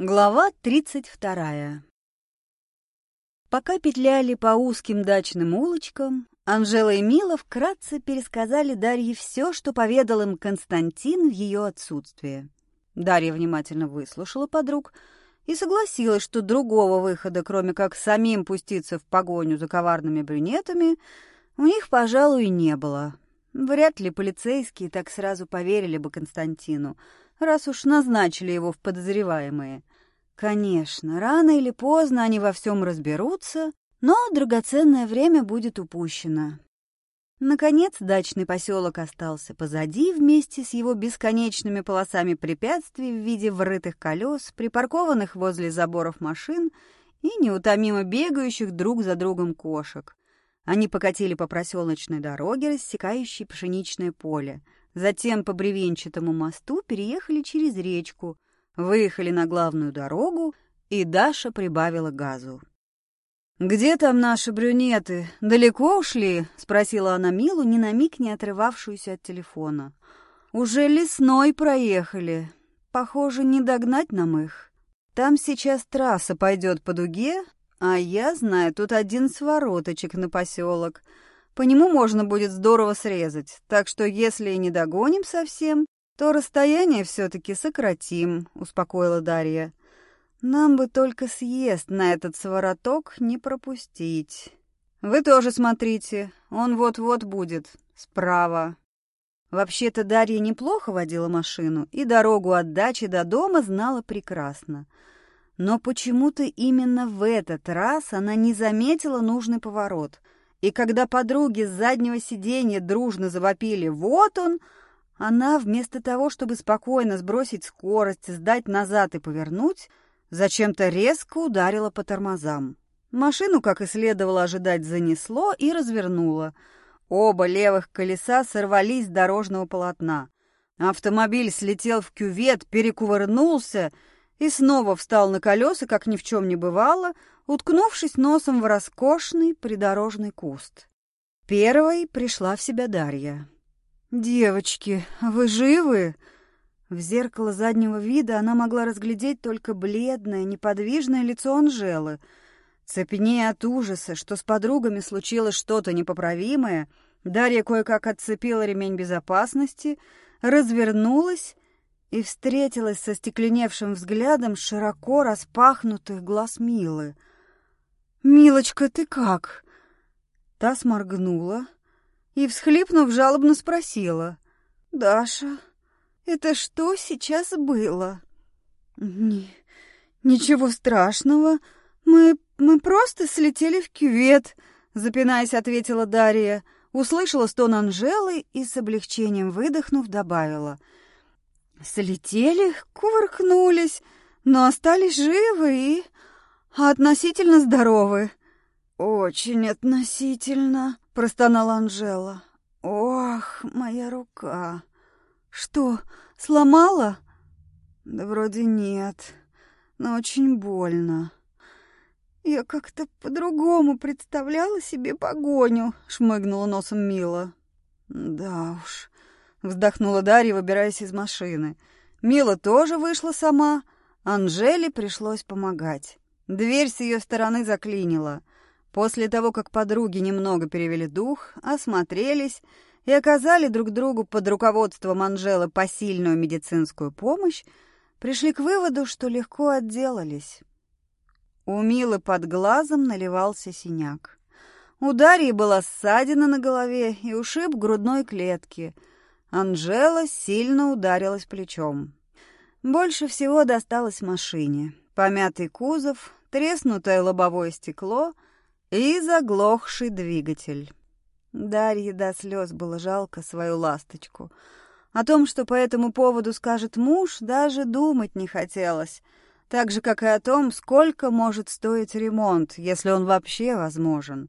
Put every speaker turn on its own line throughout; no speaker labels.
Глава 32. Пока петляли по узким дачным улочкам, Анжела и Мила вкратце пересказали Дарье все, что поведал им Константин в ее отсутствие. Дарья внимательно выслушала подруг и согласилась, что другого выхода, кроме как самим пуститься в погоню за коварными брюнетами, у них, пожалуй, не было. Вряд ли полицейские так сразу поверили бы Константину — раз уж назначили его в подозреваемые. Конечно, рано или поздно они во всем разберутся, но драгоценное время будет упущено. Наконец, дачный поселок остался позади вместе с его бесконечными полосами препятствий в виде врытых колес, припаркованных возле заборов машин и неутомимо бегающих друг за другом кошек. Они покатили по проселочной дороге, рассекающей пшеничное поле — Затем по бревенчатому мосту переехали через речку, выехали на главную дорогу, и Даша прибавила газу. «Где там наши брюнеты? Далеко ушли?» — спросила она Милу, ни на миг не отрывавшуюся от телефона. «Уже лесной проехали. Похоже, не догнать нам их. Там сейчас трасса пойдет по дуге, а я знаю, тут один свороточек на поселок. По нему можно будет здорово срезать, так что если и не догоним совсем, то расстояние все-таки сократим», — успокоила Дарья. «Нам бы только съезд на этот свороток не пропустить. Вы тоже смотрите, он вот-вот будет, справа». Вообще-то Дарья неплохо водила машину и дорогу от дачи до дома знала прекрасно. Но почему-то именно в этот раз она не заметила нужный поворот — и когда подруги с заднего сиденья дружно завопили «Вот он!», она, вместо того, чтобы спокойно сбросить скорость, сдать назад и повернуть, зачем-то резко ударила по тормозам. Машину, как и следовало ожидать, занесло и развернуло. Оба левых колеса сорвались с дорожного полотна. Автомобиль слетел в кювет, перекувырнулся и снова встал на колеса, как ни в чем не бывало, уткнувшись носом в роскошный придорожный куст. Первой пришла в себя Дарья. «Девочки, вы живы?» В зеркало заднего вида она могла разглядеть только бледное, неподвижное лицо Анжелы. Цепенея от ужаса, что с подругами случилось что-то непоправимое, Дарья кое-как отцепила ремень безопасности, развернулась и встретилась со стекленевшим взглядом широко распахнутых глаз Милы — «Милочка, ты как?» Та сморгнула и, всхлипнув, жалобно спросила. «Даша, это что сейчас было?» «Не, «Ничего страшного. Мы, мы просто слетели в кювет», — запинаясь, ответила Дарья. Услышала стон Анжелы и с облегчением выдохнув добавила. «Слетели, кувыркнулись, но остались живы и...» а относительно здоровы». «Очень относительно», — простонала Анжела. «Ох, моя рука». «Что, сломала?» «Да вроде нет, но очень больно». «Я как-то по-другому представляла себе погоню», — шмыгнула носом Мила. «Да уж», — вздохнула Дарья, выбираясь из машины. Мила тоже вышла сама, Анжеле пришлось помогать. Дверь с ее стороны заклинила. После того, как подруги немного перевели дух, осмотрелись и оказали друг другу под руководством Анжелы посильную медицинскую помощь, пришли к выводу, что легко отделались. У Милы под глазом наливался синяк. У Дарьи была ссадина на голове и ушиб грудной клетки. Анжела сильно ударилась плечом. Больше всего досталось машине. Помятый кузов, треснутое лобовое стекло и заглохший двигатель. Дарье до слез было жалко свою ласточку. О том, что по этому поводу скажет муж, даже думать не хотелось. Так же, как и о том, сколько может стоить ремонт, если он вообще возможен.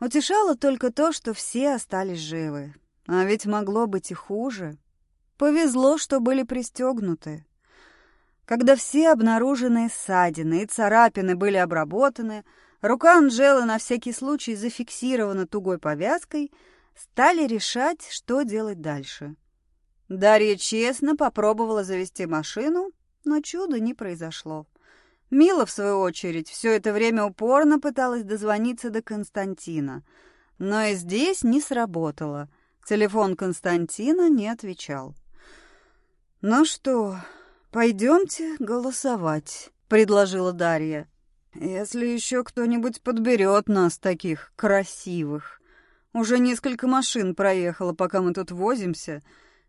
Утешало только то, что все остались живы. А ведь могло быть и хуже. Повезло, что были пристегнуты. Когда все обнаруженные ссадины и царапины были обработаны, рука Анжелы на всякий случай зафиксирована тугой повязкой, стали решать, что делать дальше. Дарья честно попробовала завести машину но чуда не произошло. Мила, в свою очередь, все это время упорно пыталась дозвониться до Константина, но и здесь не сработало. Телефон Константина не отвечал. «Ну что, пойдемте голосовать», — предложила Дарья. «Если еще кто-нибудь подберет нас таких красивых. Уже несколько машин проехало, пока мы тут возимся,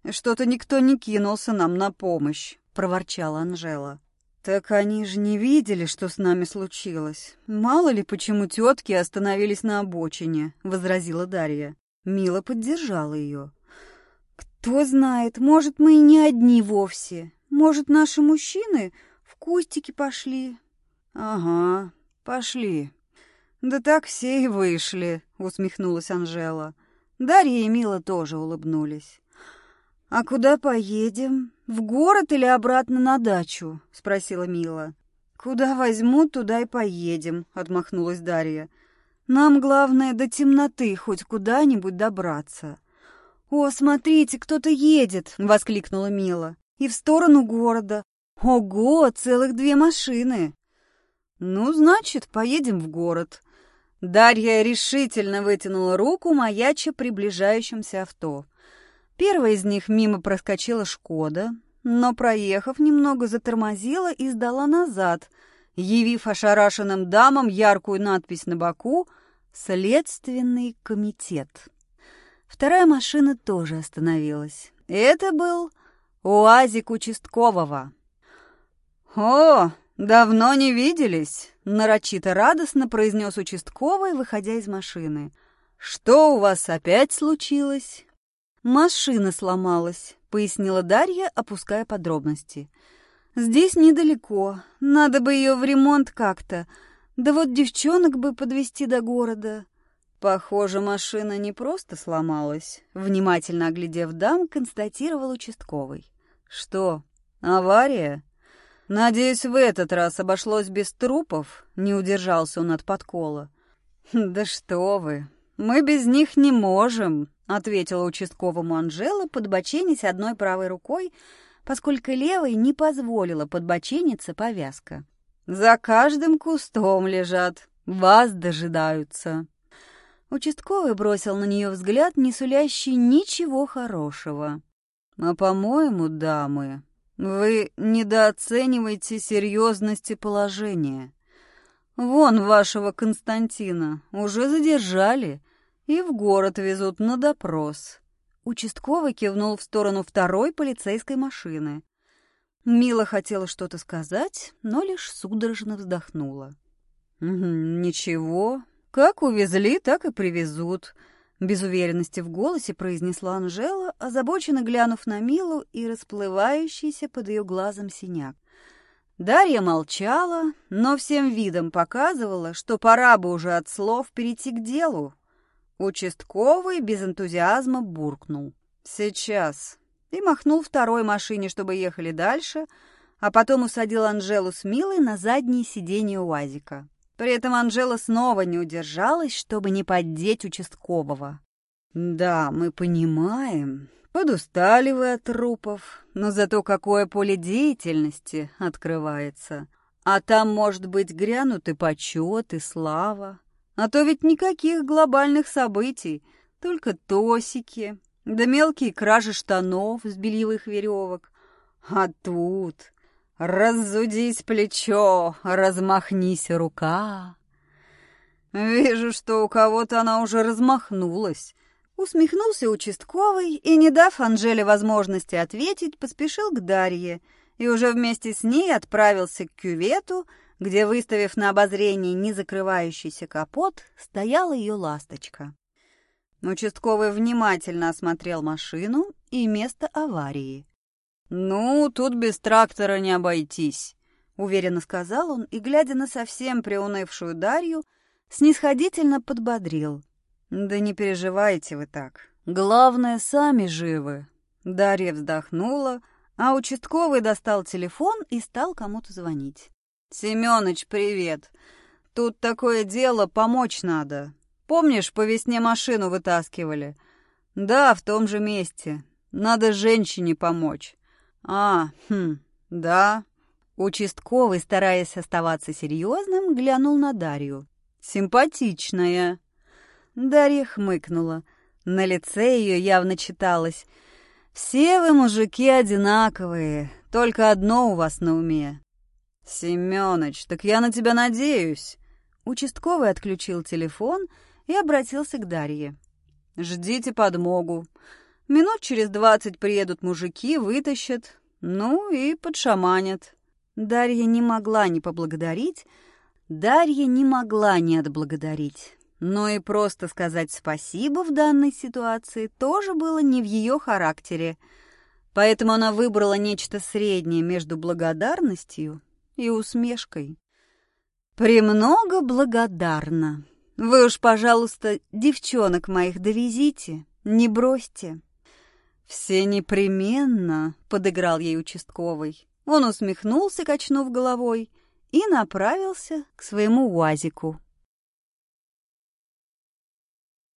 что-то никто не кинулся нам на помощь», — проворчала Анжела. «Так они же не видели, что с нами случилось. Мало ли, почему тетки остановились на обочине», — возразила Дарья. Мила поддержала ее. «Кто знает, может, мы и не одни вовсе. Может, наши мужчины в кустики пошли?» «Ага, пошли. Да так все и вышли», — усмехнулась Анжела. Дарья и Мила тоже улыбнулись. «А куда поедем? В город или обратно на дачу?» — спросила Мила. «Куда возьмут, туда и поедем», — отмахнулась Дарья. «Нам главное до темноты хоть куда-нибудь добраться». «О, смотрите, кто-то едет!» — воскликнула Мила. «И в сторону города. Ого, целых две машины!» «Ну, значит, поедем в город». Дарья решительно вытянула руку, маяча приближающимся авто. Первая из них мимо проскочила «Шкода», но, проехав немного, затормозила и сдала назад, явив ошарашенным дамам яркую надпись на боку «Следственный комитет». Вторая машина тоже остановилась. Это был УАЗик участкового. «О, давно не виделись!» — нарочито радостно произнес участковый, выходя из машины. «Что у вас опять случилось?» «Машина сломалась», — пояснила Дарья, опуская подробности. «Здесь недалеко. Надо бы ее в ремонт как-то. Да вот девчонок бы подвести до города». Похоже, машина не просто сломалась. Внимательно оглядев дам, констатировал участковый. «Что, авария?» «Надеюсь, в этот раз обошлось без трупов?» — не удержался он от подкола. «Да что вы, мы без них не можем», — ответила участковому Анжела, подбоченясь одной правой рукой, поскольку левой не позволила подбочениться повязка. «За каждым кустом лежат, вас дожидаются». Участковый бросил на нее взгляд, не сулящий ничего хорошего. «А, по-моему, дамы, вы недооцениваете серьезности положения. Вон вашего Константина уже задержали, и в город везут на допрос». Участковый кивнул в сторону второй полицейской машины. Мила хотела что-то сказать, но лишь судорожно вздохнула. «Ничего, как увезли, так и привезут», — без уверенности в голосе произнесла Анжела, озабоченно глянув на Милу и расплывающийся под ее глазом синяк. Дарья молчала, но всем видом показывала, что пора бы уже от слов перейти к делу, Участковый без энтузиазма буркнул. «Сейчас». И махнул второй машине, чтобы ехали дальше, а потом усадил Анжелу с Милой на заднее сиденье УАЗика. При этом Анжела снова не удержалась, чтобы не поддеть участкового. «Да, мы понимаем. Подустали вы от трупов, но зато какое поле деятельности открывается. А там, может быть, грянут и почет, и слава. А то ведь никаких глобальных событий, только тосики, да мелкие кражи штанов с бельевых веревок. А тут разудись плечо, размахнись рука. Вижу, что у кого-то она уже размахнулась. Усмехнулся участковый и, не дав Анжеле возможности ответить, поспешил к Дарье и уже вместе с ней отправился к кювету, где, выставив на обозрение незакрывающийся капот, стояла ее ласточка. Участковый внимательно осмотрел машину и место аварии. «Ну, тут без трактора не обойтись», — уверенно сказал он и, глядя на совсем приунывшую Дарью, снисходительно подбодрил. «Да не переживайте вы так. Главное, сами живы». Дарья вздохнула, а участковый достал телефон и стал кому-то звонить. «Семёныч, привет. Тут такое дело, помочь надо. Помнишь, по весне машину вытаскивали?» «Да, в том же месте. Надо женщине помочь». «А, хм, да. Участковый, стараясь оставаться серьезным, глянул на Дарью. «Симпатичная». Дарья хмыкнула. На лице ее явно читалось. «Все вы, мужики, одинаковые, только одно у вас на уме». «Семёныч, так я на тебя надеюсь». Участковый отключил телефон и обратился к Дарье. «Ждите подмогу. Минут через двадцать приедут мужики, вытащат, ну и подшаманят». Дарья не могла не поблагодарить, Дарья не могла не отблагодарить. Но и просто сказать спасибо в данной ситуации тоже было не в ее характере. Поэтому она выбрала нечто среднее между благодарностью и усмешкой. «Премного благодарна. Вы уж, пожалуйста, девчонок моих довезите, не бросьте». «Все непременно», — подыграл ей участковый. Он усмехнулся, качнув головой, и направился к своему УАЗику.